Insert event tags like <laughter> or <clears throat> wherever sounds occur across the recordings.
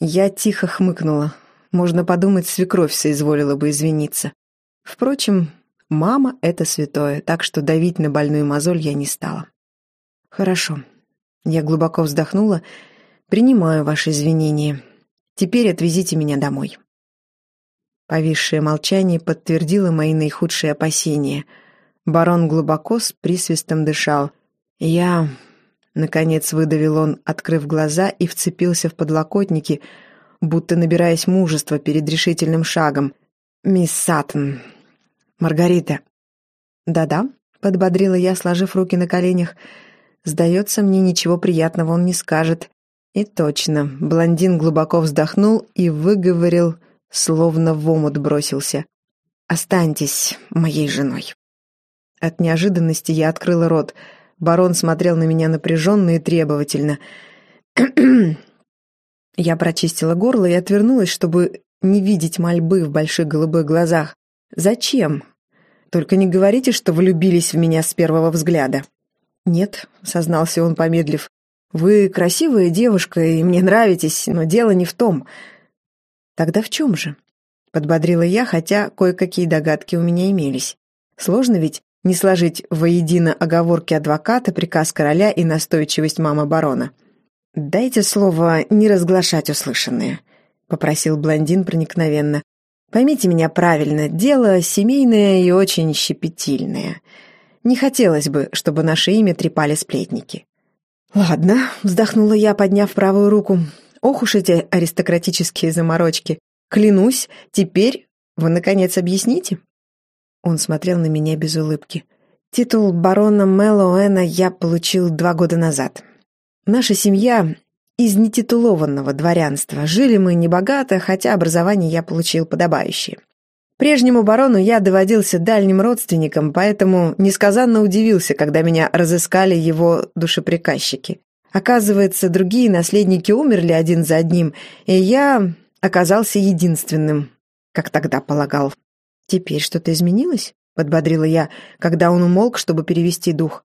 Я тихо хмыкнула. Можно подумать, свекровь соизволила бы извиниться. Впрочем, мама — это святое, так что давить на больную мозоль я не стала. Хорошо. Я глубоко вздохнула. Принимаю ваши извинения. Теперь отвезите меня домой. Повисшее молчание подтвердило мои наихудшие опасения. Барон глубоко с присвистом дышал. Я... Наконец выдавил он, открыв глаза, и вцепился в подлокотники, будто набираясь мужества перед решительным шагом. «Мисс Саттон, Маргарита». «Да-да», — подбодрила я, сложив руки на коленях. «Сдается мне, ничего приятного он не скажет». И точно, блондин глубоко вздохнул и выговорил, словно в омут бросился. «Останьтесь моей женой». От неожиданности я открыла рот. Барон смотрел на меня напряженно и требовательно. <clears throat> Я прочистила горло и отвернулась, чтобы не видеть мольбы в больших голубых глазах. «Зачем? Только не говорите, что влюбились в меня с первого взгляда». «Нет», — сознался он, помедлив. «Вы красивая девушка, и мне нравитесь, но дело не в том». «Тогда в чем же?» — подбодрила я, хотя кое-какие догадки у меня имелись. Сложно ведь не сложить воедино оговорки адвоката, приказ короля и настойчивость мамы барона. «Дайте слово не разглашать услышанное», — попросил блондин проникновенно. «Поймите меня правильно, дело семейное и очень щепетильное. Не хотелось бы, чтобы наше имя трепали сплетники». «Ладно», — вздохнула я, подняв правую руку. «Ох уж эти аристократические заморочки. Клянусь, теперь вы, наконец, объясните?» Он смотрел на меня без улыбки. «Титул барона Мэллоуэна я получил два года назад. Наша семья из нетитулованного дворянства. Жили мы небогато, хотя образование я получил подобающее. Прежнему барону я доводился дальним родственником, поэтому несказанно удивился, когда меня разыскали его душеприказчики. Оказывается, другие наследники умерли один за одним, и я оказался единственным, как тогда полагал. «Теперь что-то изменилось?» — подбодрила я, когда он умолк, чтобы перевести дух.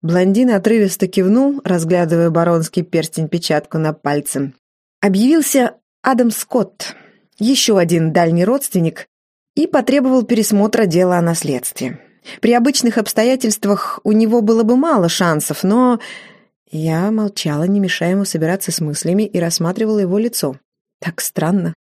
Блондин отрывисто кивнул, разглядывая баронский перстень-печатку на пальце. Объявился Адам Скотт, еще один дальний родственник, и потребовал пересмотра дела о наследстве. При обычных обстоятельствах у него было бы мало шансов, но... Я молчала, не мешая ему собираться с мыслями, и рассматривала его лицо. Так странно.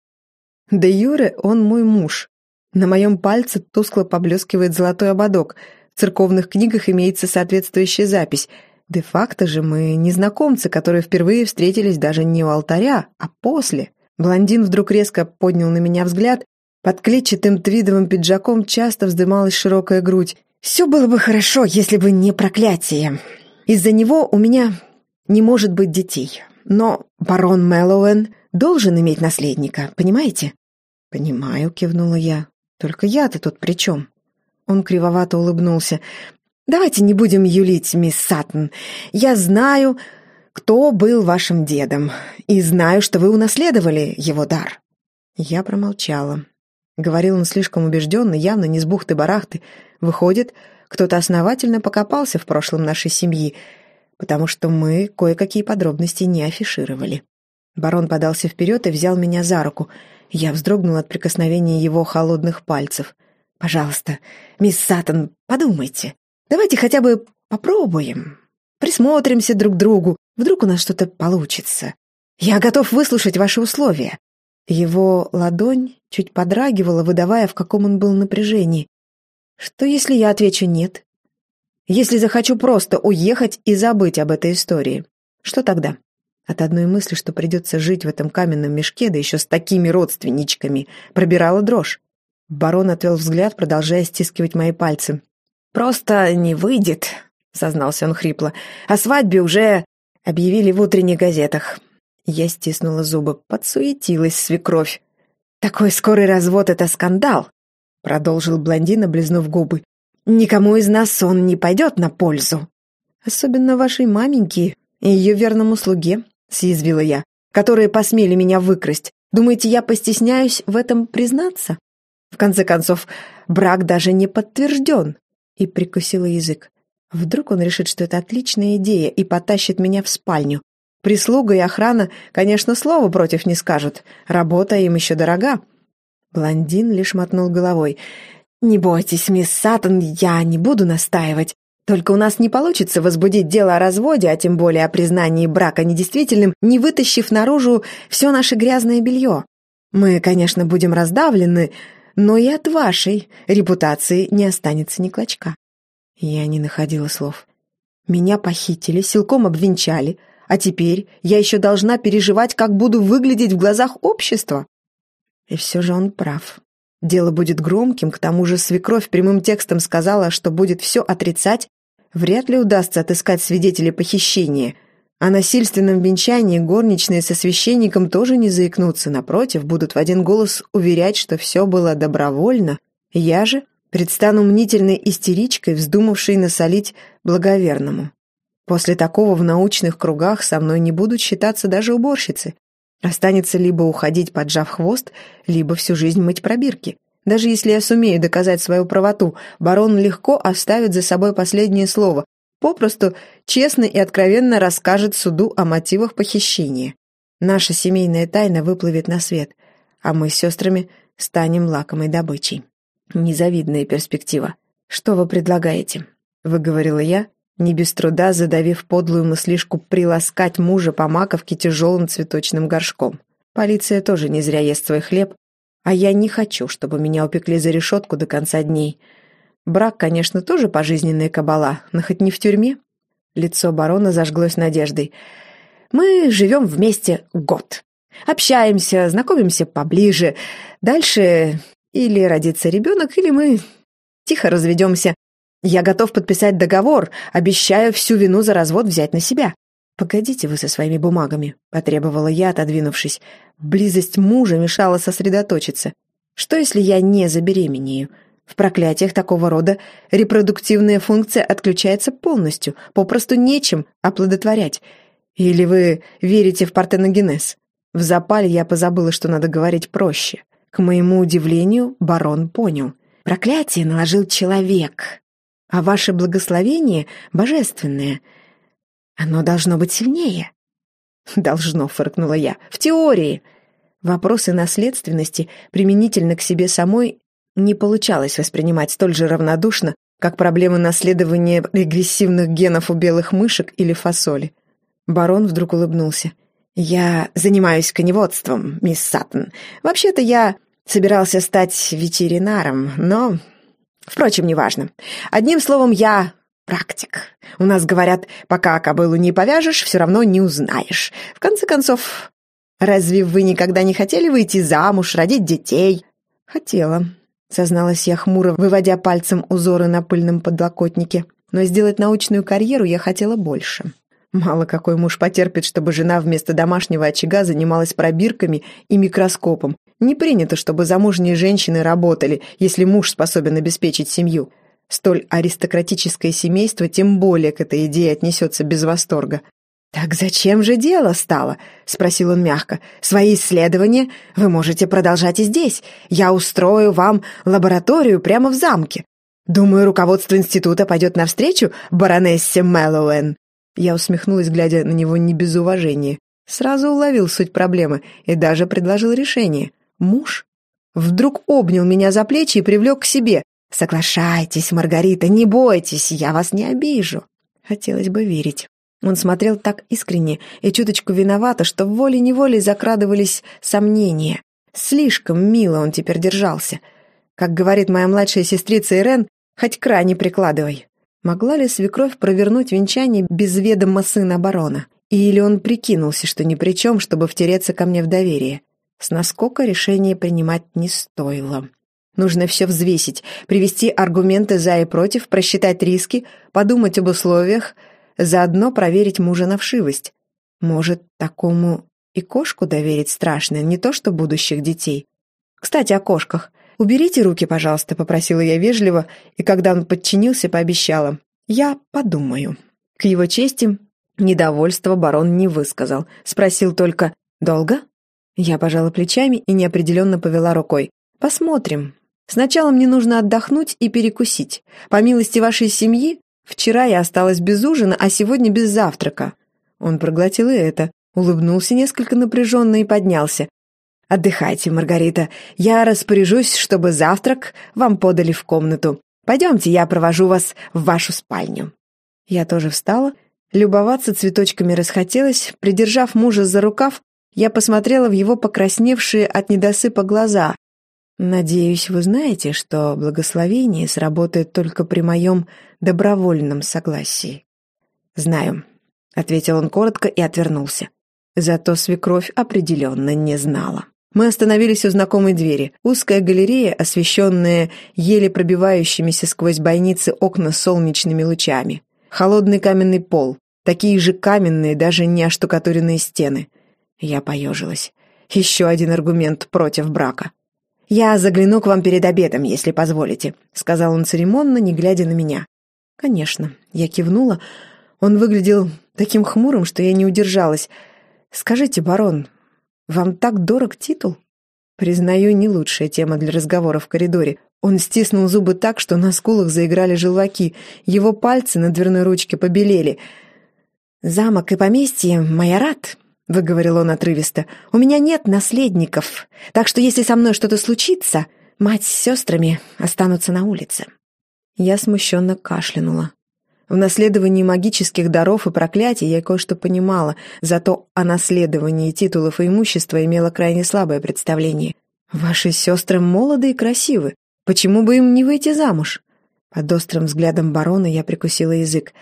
Да Юре он мой муж. На моем пальце тускло поблескивает золотой ободок — в церковных книгах имеется соответствующая запись. Де-факто же мы незнакомцы, которые впервые встретились даже не у алтаря, а после. Блондин вдруг резко поднял на меня взгляд. Под клетчатым твидовым пиджаком часто вздымалась широкая грудь. «Все было бы хорошо, если бы не проклятие. Из-за него у меня не может быть детей. Но барон Мэллоуэн должен иметь наследника, понимаете?» «Понимаю», — кивнула я. «Только я-то тут при чем?» Он кривовато улыбнулся. «Давайте не будем юлить, мисс Саттон. Я знаю, кто был вашим дедом, и знаю, что вы унаследовали его дар». Я промолчала. Говорил он слишком убежденно, явно не с бухты-барахты. Выходит, кто-то основательно покопался в прошлом нашей семьи, потому что мы кое-какие подробности не афишировали. Барон подался вперед и взял меня за руку. Я вздрогнула от прикосновения его холодных пальцев. Пожалуйста, мисс Саттон, подумайте. Давайте хотя бы попробуем. Присмотримся друг к другу. Вдруг у нас что-то получится. Я готов выслушать ваши условия». Его ладонь чуть подрагивала, выдавая, в каком он был напряжении. «Что, если я отвечу «нет»? Если захочу просто уехать и забыть об этой истории? Что тогда?» От одной мысли, что придется жить в этом каменном мешке, да еще с такими родственничками, пробирала дрожь. Барон отвел взгляд, продолжая стискивать мои пальцы. «Просто не выйдет», — сознался он хрипло. «О свадьбе уже объявили в утренних газетах». Я стиснула зубы, подсуетилась свекровь. «Такой скорый развод — это скандал», — продолжил блондин, облизнув губы. «Никому из нас он не пойдет на пользу». «Особенно вашей маменьке и ее верному слуге», — съязвила я, «которые посмели меня выкрасть. Думаете, я постесняюсь в этом признаться?» В конце концов, брак даже не подтвержден. И прикусила язык. Вдруг он решит, что это отличная идея и потащит меня в спальню. Прислуга и охрана, конечно, слова против не скажут. Работа им еще дорога». Блондин лишь мотнул головой. «Не бойтесь, мисс Саттон, я не буду настаивать. Только у нас не получится возбудить дело о разводе, а тем более о признании брака недействительным, не вытащив наружу все наше грязное белье. Мы, конечно, будем раздавлены, но и от вашей репутации не останется ни клочка». Я не находила слов. Меня похитили, силком обвенчали, а теперь я еще должна переживать, как буду выглядеть в глазах общества. И все же он прав. Дело будет громким, к тому же свекровь прямым текстом сказала, что будет все отрицать. Вряд ли удастся отыскать свидетелей похищения. О насильственном венчании горничные со священником тоже не заикнутся, напротив, будут в один голос уверять, что все было добровольно. Я же предстану мнительной истеричкой, вздумавшей насолить благоверному. После такого в научных кругах со мной не будут считаться даже уборщицы. Останется либо уходить, поджав хвост, либо всю жизнь мыть пробирки. Даже если я сумею доказать свою правоту, барон легко оставит за собой последнее слово, попросту честно и откровенно расскажет суду о мотивах похищения. Наша семейная тайна выплывет на свет, а мы с сестрами станем лакомой добычей. Незавидная перспектива. «Что вы предлагаете?» — выговорила я, не без труда задавив подлую мыслишку приласкать мужа по маковке тяжелым цветочным горшком. Полиция тоже не зря ест свой хлеб, а я не хочу, чтобы меня упекли за решетку до конца дней. Брак, конечно, тоже пожизненная кабала, но хоть не в тюрьме. Лицо барона зажглось надеждой. Мы живем вместе год. Общаемся, знакомимся поближе. Дальше или родится ребенок, или мы тихо разведемся. Я готов подписать договор, обещаю всю вину за развод взять на себя. «Погодите вы со своими бумагами», — потребовала я, отодвинувшись. Близость мужа мешала сосредоточиться. «Что, если я не забеременею? В проклятиях такого рода репродуктивная функция отключается полностью, попросту нечем оплодотворять. Или вы верите в партеногенез?» В запале я позабыла, что надо говорить проще. К моему удивлению, барон понял. «Проклятие наложил человек, а ваше благословение божественное. Оно должно быть сильнее». «Должно», — фыркнула я. «В теории». Вопросы наследственности применительно к себе самой не получалось воспринимать столь же равнодушно, как проблемы наследования регрессивных генов у белых мышек или фасоли. Барон вдруг улыбнулся. «Я занимаюсь коневодством, мисс Саттон. Вообще-то я собирался стать ветеринаром, но Впрочем, неважно. Одним словом, я практик. У нас говорят, пока кобылу не повяжешь, все равно не узнаешь. В конце концов, разве вы никогда не хотели выйти замуж, родить детей? Хотела, созналась я хмуро, выводя пальцем узоры на пыльном подлокотнике. Но сделать научную карьеру я хотела больше. Мало какой муж потерпит, чтобы жена вместо домашнего очага занималась пробирками и микроскопом. Не принято, чтобы замужние женщины работали, если муж способен обеспечить семью. Столь аристократическое семейство тем более к этой идее отнесется без восторга. «Так зачем же дело стало?» — спросил он мягко. «Свои исследования вы можете продолжать и здесь. Я устрою вам лабораторию прямо в замке. Думаю, руководство института пойдет навстречу баронессе Мэллоуэн». Я усмехнулась, глядя на него не без уважения. Сразу уловил суть проблемы и даже предложил решение. Муж вдруг обнял меня за плечи и привлек к себе. «Соглашайтесь, Маргарита, не бойтесь, я вас не обижу». Хотелось бы верить. Он смотрел так искренне и чуточку виновато, что волей-неволей закрадывались сомнения. Слишком мило он теперь держался. Как говорит моя младшая сестрица Ирен, хоть край не прикладывай. Могла ли свекровь провернуть венчание без ведома сына барона? Или он прикинулся, что ни при чем, чтобы втереться ко мне в доверие? С наскока решение принимать не стоило. Нужно все взвесить, привести аргументы за и против, просчитать риски, подумать об условиях, заодно проверить мужа на вшивость. Может, такому и кошку доверить страшно, не то что будущих детей. Кстати, о кошках. «Уберите руки, пожалуйста», — попросила я вежливо, и когда он подчинился, пообещала. «Я подумаю». К его чести, недовольство барон не высказал. Спросил только «Долго?» Я пожала плечами и неопределенно повела рукой. «Посмотрим. Сначала мне нужно отдохнуть и перекусить. По милости вашей семьи, вчера я осталась без ужина, а сегодня без завтрака. Он проглотил и это, улыбнулся несколько напряженно и поднялся. «Отдыхайте, Маргарита. Я распоряжусь, чтобы завтрак вам подали в комнату. Пойдемте, я провожу вас в вашу спальню». Я тоже встала. Любоваться цветочками расхотелось. Придержав мужа за рукав, я посмотрела в его покрасневшие от недосыпа глаза. «Надеюсь, вы знаете, что благословение сработает только при моем добровольном согласии». «Знаю», — ответил он коротко и отвернулся. Зато свекровь определенно не знала. Мы остановились у знакомой двери. Узкая галерея, освещенная еле пробивающимися сквозь бойницы окна солнечными лучами. Холодный каменный пол. Такие же каменные, даже не оштукатуренные стены. Я поежилась. Еще один аргумент против брака. «Я загляну к вам перед обедом, если позволите», — сказал он церемонно, не глядя на меня. «Конечно». Я кивнула. Он выглядел таким хмурым, что я не удержалась. «Скажите, барон, вам так дорог титул?» Признаю, не лучшая тема для разговора в коридоре. Он стиснул зубы так, что на скулах заиграли желваки. Его пальцы на дверной ручке побелели. «Замок и поместье Майорат», — выговорил он отрывисто, — «у меня нет наследников, так что если со мной что-то случится, мать с сестрами останутся на улице». Я смущенно кашлянула. В наследовании магических даров и проклятий я кое-что понимала, зато о наследовании титулов и имущества имела крайне слабое представление. «Ваши сестры молоды и красивы. Почему бы им не выйти замуж?» Под острым взглядом барона я прикусила язык.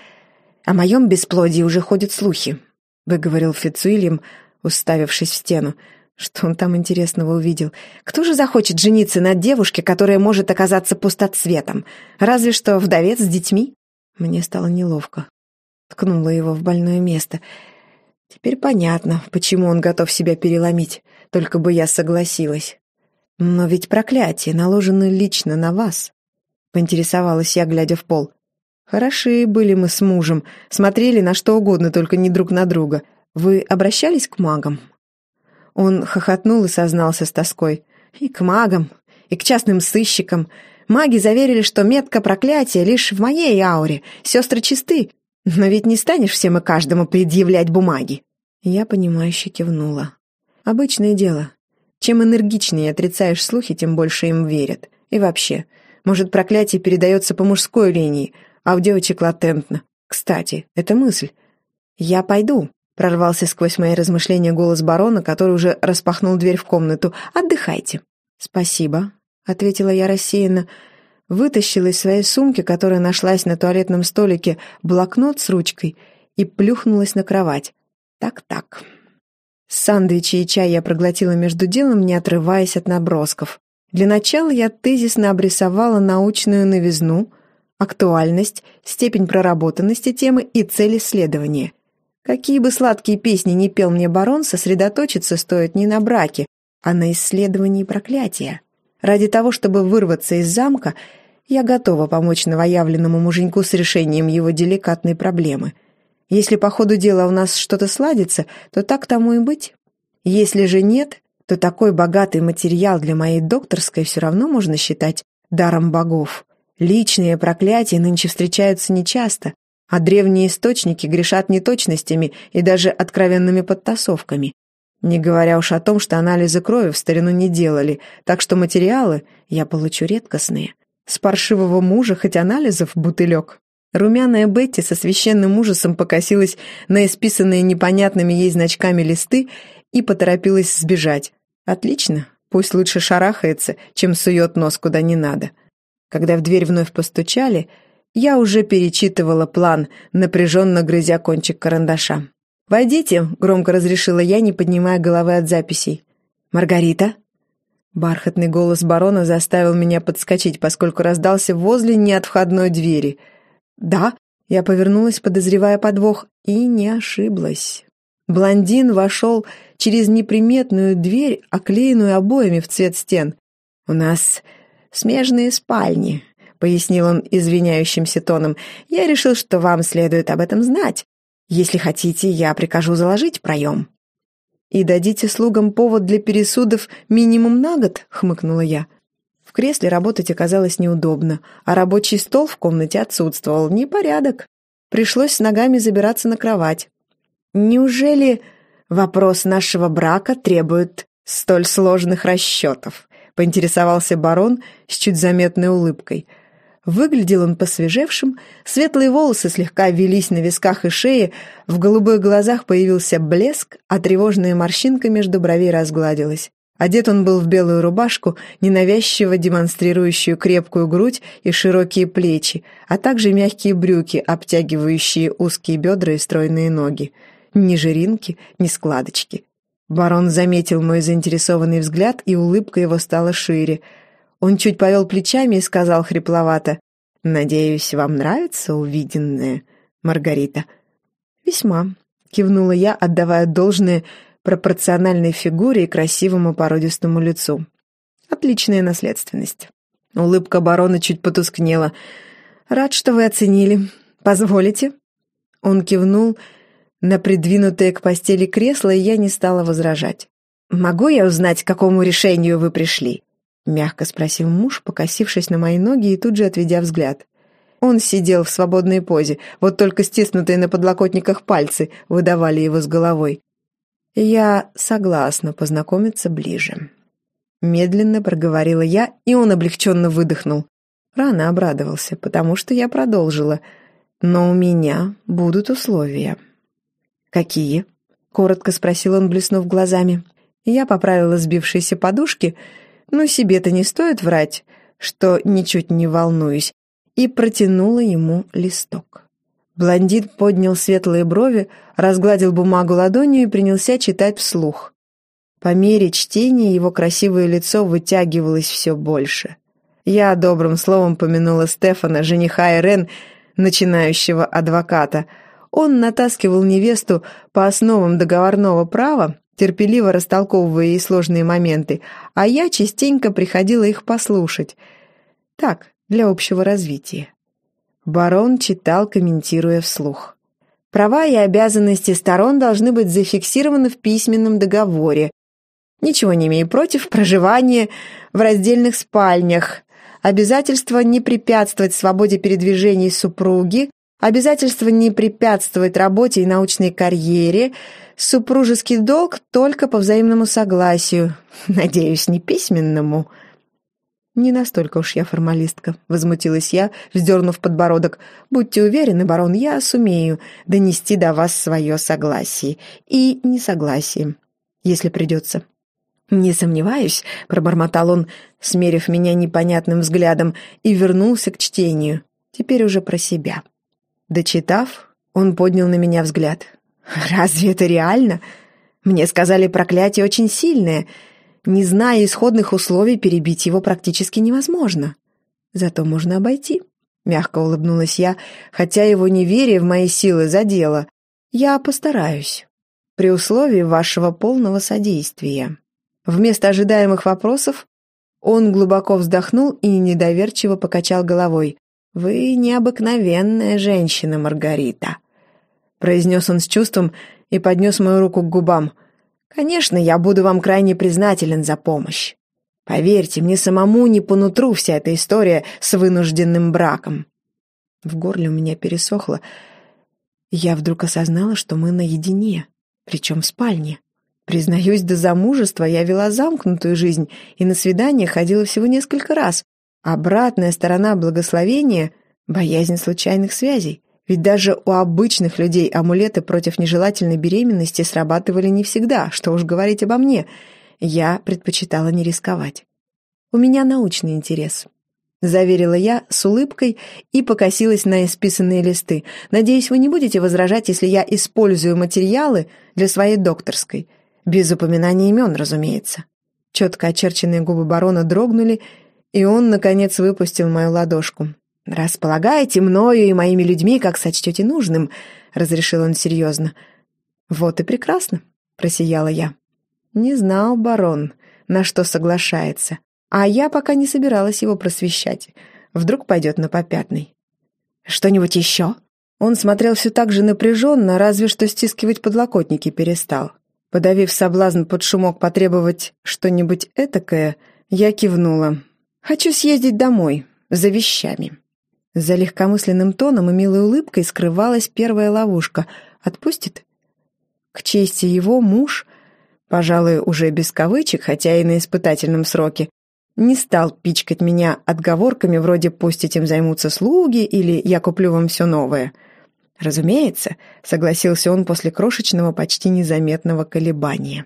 «О моем бесплодии уже ходят слухи», — выговорил Фицуильям, уставившись в стену. Что он там интересного увидел? Кто же захочет жениться на девушке, которая может оказаться пустоцветом? Разве что вдовец с детьми? Мне стало неловко. Ткнула его в больное место. Теперь понятно, почему он готов себя переломить, только бы я согласилась. Но ведь проклятие наложено лично на вас. Поинтересовалась я, глядя в пол. Хороши были мы с мужем, смотрели на что угодно, только не друг на друга. Вы обращались к магам? Он хохотнул и сознался с тоской. И к магам, и к частным сыщикам, Маги заверили, что метка проклятия лишь в моей ауре, сестры чисты, но ведь не станешь всем и каждому предъявлять бумаги. Я понимающе кивнула. Обычное дело. Чем энергичнее отрицаешь слухи, тем больше им верят. И вообще, может, проклятие передается по мужской линии, а у девочек латентно. Кстати, это мысль. «Я пойду», — прорвался сквозь мои размышления голос барона, который уже распахнул дверь в комнату. «Отдыхайте». «Спасибо», — ответила я рассеянно. Вытащила из своей сумки, которая нашлась на туалетном столике, блокнот с ручкой и плюхнулась на кровать. Так-так. Сандвичи и чай я проглотила между делом, не отрываясь от набросков. Для начала я тезисно обрисовала научную новизну, актуальность, степень проработанности темы и цель исследования. Какие бы сладкие песни не пел мне барон, сосредоточиться стоит не на браке, а на исследовании проклятия. Ради того, чтобы вырваться из замка, я готова помочь новоявленному муженьку с решением его деликатной проблемы. Если по ходу дела у нас что-то сладится, то так тому и быть. Если же нет, то такой богатый материал для моей докторской все равно можно считать даром богов. Личные проклятия нынче встречаются нечасто, а древние источники грешат неточностями и даже откровенными подтасовками. Не говоря уж о том, что анализы крови в старину не делали, так что материалы я получу редкостные. С паршивого мужа хоть анализов бутылек. Румяная Бетти со священным ужасом покосилась на исписанные непонятными ей значками листы и поторопилась сбежать. Отлично, пусть лучше шарахается, чем сует нос куда не надо. Когда в дверь вновь постучали, я уже перечитывала план, напряженно грызя кончик карандаша. «Войдите», — громко разрешила я, не поднимая головы от записей. «Маргарита?» Бархатный голос барона заставил меня подскочить, поскольку раздался возле не от входной двери. «Да», — я повернулась, подозревая подвох, и не ошиблась. Блондин вошел через неприметную дверь, оклеенную обоями в цвет стен. «У нас смежные спальни», — пояснил он извиняющимся тоном. «Я решил, что вам следует об этом знать. Если хотите, я прикажу заложить проем». «И дадите слугам повод для пересудов минимум на год?» — хмыкнула я. В кресле работать оказалось неудобно, а рабочий стол в комнате отсутствовал. Непорядок. Пришлось с ногами забираться на кровать. Неужели вопрос нашего брака требует столь сложных расчетов?» — поинтересовался барон с чуть заметной улыбкой. Выглядел он посвежевшим, светлые волосы слегка велись на висках и шее, в голубых глазах появился блеск, а тревожная морщинка между бровей разгладилась. Одет он был в белую рубашку, ненавязчиво демонстрирующую крепкую грудь и широкие плечи, а также мягкие брюки, обтягивающие узкие бедра и стройные ноги. Ни жиринки, ни складочки. Барон заметил мой заинтересованный взгляд, и улыбка его стала шире. Он чуть повел плечами и сказал хрипловато, «Надеюсь, вам нравится увиденное, Маргарита?» «Весьма», — кивнула я, отдавая должное пропорциональной фигуре и красивому породистому лицу. «Отличная наследственность». Улыбка барона чуть потускнела. «Рад, что вы оценили. Позволите?» Он кивнул, — на придвинутое к постели кресло, я не стала возражать. «Могу я узнать, к какому решению вы пришли?» — мягко спросил муж, покосившись на мои ноги и тут же отведя взгляд. Он сидел в свободной позе, вот только стиснутые на подлокотниках пальцы выдавали его с головой. «Я согласна познакомиться ближе». Медленно проговорила я, и он облегченно выдохнул. Рано обрадовался, потому что я продолжила. «Но у меня будут условия». «Какие?» — коротко спросил он, блеснув глазами. Я поправила сбившиеся подушки, но себе-то не стоит врать, что ничуть не волнуюсь, и протянула ему листок. Блондин поднял светлые брови, разгладил бумагу ладонью и принялся читать вслух. По мере чтения его красивое лицо вытягивалось все больше. Я добрым словом помянула Стефана, жениха Ирен, начинающего адвоката — он натаскивал невесту по основам договорного права, терпеливо растолковывая ей сложные моменты, а я частенько приходила их послушать. Так, для общего развития. Барон читал, комментируя вслух. Права и обязанности сторон должны быть зафиксированы в письменном договоре. Ничего не имею против проживания в раздельных спальнях, обязательство не препятствовать свободе передвижений супруги, Обязательство не препятствовать работе и научной карьере, супружеский долг только по взаимному согласию, <laughs> надеюсь, не письменному. «Не настолько уж я формалистка», — возмутилась я, вздернув подбородок. «Будьте уверены, барон, я сумею донести до вас свое согласие. И несогласие, если придется». «Не сомневаюсь», — пробормотал он, смерив меня непонятным взглядом, и вернулся к чтению, теперь уже про себя. Дочитав, он поднял на меня взгляд. «Разве это реально? Мне сказали, проклятие очень сильное. Не зная исходных условий, перебить его практически невозможно. Зато можно обойти». Мягко улыбнулась я, хотя его неверие в мои силы задело. «Я постараюсь. При условии вашего полного содействия». Вместо ожидаемых вопросов он глубоко вздохнул и недоверчиво покачал головой. «Вы необыкновенная женщина, Маргарита», — произнес он с чувством и поднес мою руку к губам. «Конечно, я буду вам крайне признателен за помощь. Поверьте, мне самому не по нутру вся эта история с вынужденным браком». В горле у меня пересохло. Я вдруг осознала, что мы наедине, причем в спальне. Признаюсь, до замужества я вела замкнутую жизнь и на свидание ходила всего несколько раз, Обратная сторона благословения — боязнь случайных связей. Ведь даже у обычных людей амулеты против нежелательной беременности срабатывали не всегда, что уж говорить обо мне. Я предпочитала не рисковать. У меня научный интерес. Заверила я с улыбкой и покосилась на исписанные листы. Надеюсь, вы не будете возражать, если я использую материалы для своей докторской. Без упоминания имен, разумеется. Четко очерченные губы барона дрогнули, и он, наконец, выпустил мою ладошку. «Располагаете мною и моими людьми, как сочтете нужным», — разрешил он серьезно. «Вот и прекрасно», — просияла я. Не знал барон, на что соглашается, а я пока не собиралась его просвещать. Вдруг пойдет на попятный. «Что-нибудь еще?» Он смотрел все так же напряженно, разве что стискивать подлокотники перестал. Подавив соблазн под шумок потребовать что-нибудь этакое, я кивнула. «Хочу съездить домой, за вещами». За легкомысленным тоном и милой улыбкой скрывалась первая ловушка. «Отпустит?» К чести его муж, пожалуй, уже без кавычек, хотя и на испытательном сроке, не стал пичкать меня отговорками вроде «пусть этим займутся слуги» или «я куплю вам все новое». «Разумеется», — согласился он после крошечного, почти незаметного колебания.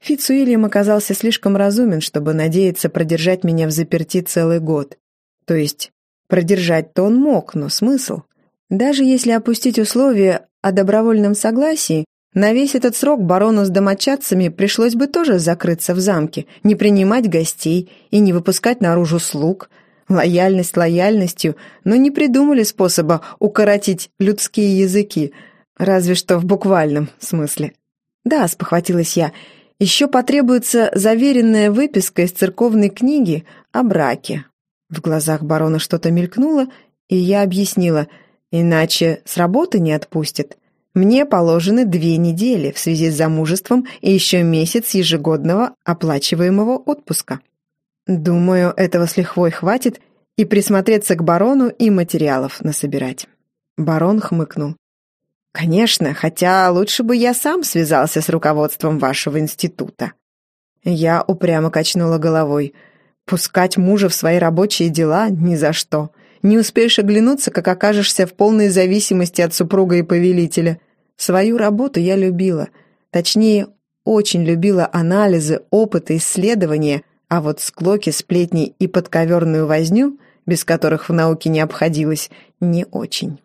Фицуильям оказался слишком разумен, чтобы надеяться продержать меня в заперти целый год. То есть, продержать-то он мог, но смысл? Даже если опустить условия о добровольном согласии, на весь этот срок барону с домочадцами пришлось бы тоже закрыться в замке, не принимать гостей и не выпускать наружу слуг. Лояльность лояльностью, но не придумали способа укоротить людские языки, разве что в буквальном смысле. «Да», — спохватилась я, — «еще потребуется заверенная выписка из церковной книги о браке». В глазах барона что-то мелькнуло, и я объяснила, иначе с работы не отпустят. Мне положены две недели в связи с замужеством и еще месяц ежегодного оплачиваемого отпуска. Думаю, этого с лихвой хватит и присмотреться к барону и материалов насобирать. Барон хмыкнул. «Конечно, хотя лучше бы я сам связался с руководством вашего института». Я упрямо качнула головой. «Пускать мужа в свои рабочие дела ни за что. Не успеешь оглянуться, как окажешься в полной зависимости от супруга и повелителя. Свою работу я любила. Точнее, очень любила анализы, опыты, исследования, а вот склоки, сплетни и подковерную возню, без которых в науке не обходилось, не очень.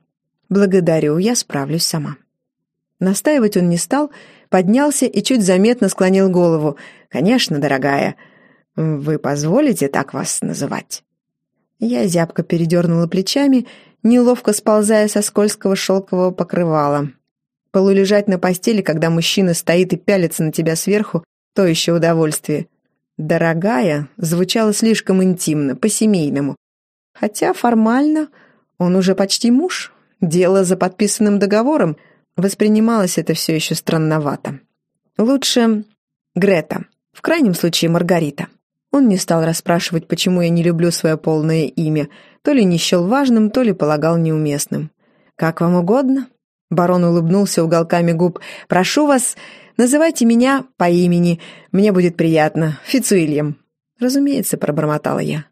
Благодарю, я справлюсь сама. Настаивать он не стал, поднялся и чуть заметно склонил голову. «Конечно, дорогая, вы позволите так вас называть?» Я зябко передернула плечами, неловко сползая со скользкого шелкового покрывала. Полулежать на постели, когда мужчина стоит и пялится на тебя сверху, то еще удовольствие. «Дорогая» звучало слишком интимно, по-семейному. Хотя формально он уже почти муж, дело за подписанным договором, воспринималось это все еще странновато. Лучше Грета, в крайнем случае Маргарита. Он не стал расспрашивать, почему я не люблю свое полное имя, то ли не счел важным, то ли полагал неуместным. «Как вам угодно?» Барон улыбнулся уголками губ. «Прошу вас, называйте меня по имени. Мне будет приятно. Фицуильям». «Разумеется», — пробормотала я.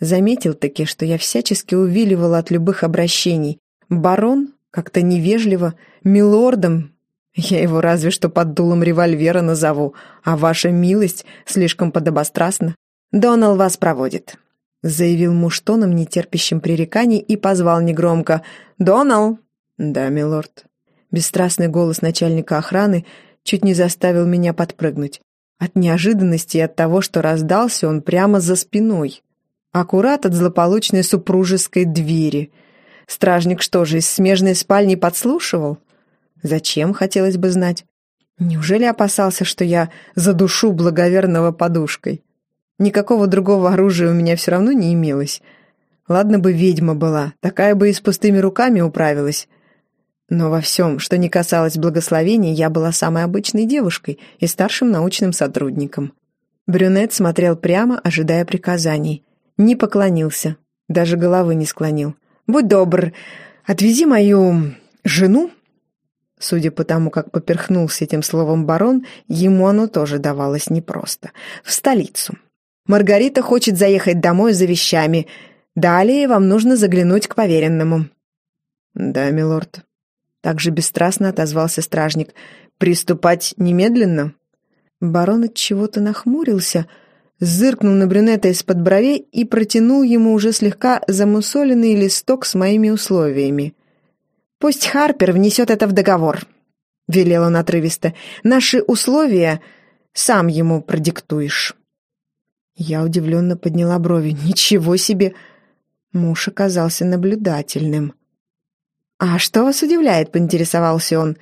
Заметил таки, что я всячески увиливала от любых обращений. Барон как-то невежливо, милордом. Я его разве что под дулом револьвера назову, а ваша милость слишком подобострастна. «Донал вас проводит», — заявил муж тоном, нетерпящим пререканий, и позвал негромко. «Донал!» «Да, милорд». Бесстрастный голос начальника охраны чуть не заставил меня подпрыгнуть. От неожиданности и от того, что раздался он прямо за спиной. Аккурат от злополучной супружеской двери. Стражник что же, из смежной спальни подслушивал? Зачем, хотелось бы знать. Неужели опасался, что я задушу благоверного подушкой? Никакого другого оружия у меня все равно не имелось. Ладно бы ведьма была, такая бы и с пустыми руками управилась. Но во всем, что не касалось благословения, я была самой обычной девушкой и старшим научным сотрудником. Брюнет смотрел прямо, ожидая приказаний. Не поклонился, даже головы не склонил. «Будь добр, отвези мою... жену?» Судя по тому, как поперхнулся этим словом барон, ему оно тоже давалось непросто. «В столицу. Маргарита хочет заехать домой за вещами. Далее вам нужно заглянуть к поверенному». «Да, милорд», также бесстрастно отозвался стражник. «Приступать немедленно?» Барон от чего-то нахмурился, зыркнул на брюнета из-под бровей и протянул ему уже слегка замусоленный листок с моими условиями. «Пусть Харпер внесет это в договор», — велел он отрывисто. «Наши условия сам ему продиктуешь». Я удивленно подняла брови. «Ничего себе!» Муж оказался наблюдательным. «А что вас удивляет?» — поинтересовался он.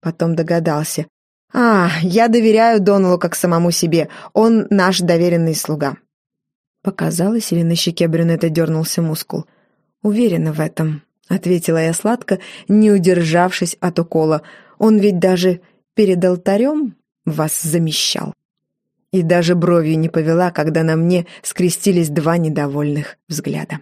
Потом догадался. «А, я доверяю Доналу как самому себе. Он наш доверенный слуга». Показалось, или на щеке брюнета дернулся мускул. «Уверена в этом», — ответила я сладко, не удержавшись от укола. «Он ведь даже перед алтарем вас замещал». И даже бровью не повела, когда на мне скрестились два недовольных взгляда.